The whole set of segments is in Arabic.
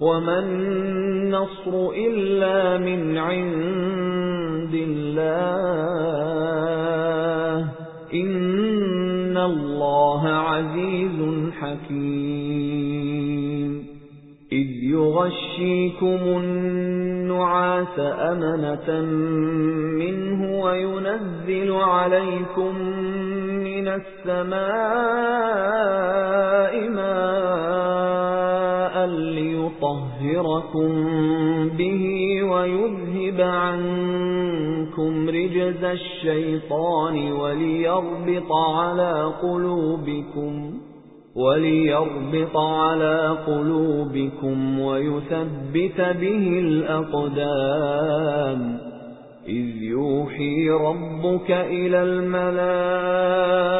وَمَا النَّصْرُ إِلَّا مِنْ عِندِ اللَّهِ إِنَّ اللَّهَ عَزِيزٌ حَكِيمٌ إِذْ يُغَشِّيكُمُ النُّعَاسَ أَمَنَةً مِنْهُ وَيُنَزِّلُ عَلَيْكُمْ مِنَ السَّمَاءِ مَاءً لِيُطَهِّرَكُم بِهِ وَيُذْهِبَ عَنكُمْ رِجْزَ الشَّيْطَانِ وَلِيَرْبِطَ عَلَى قُلُوبِكُمْ وَلِيَرْبِطَ عَلَى قُلُوبِكُمْ وَيُثَبِّتَ بِهِ الْأَقْدَامَ إِذْ يُوحِي رَبُّكَ إِلَى الْمَلَائِكَةِ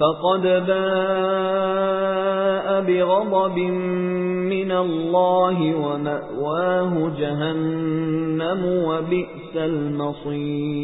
فَقَدْ بَاءَ بِغَضَبٍ مِنَ اللَّهِ وَمَأْوَاهُ جَهَنَّمُ وَبِئْسَ الْمَصِيرُ.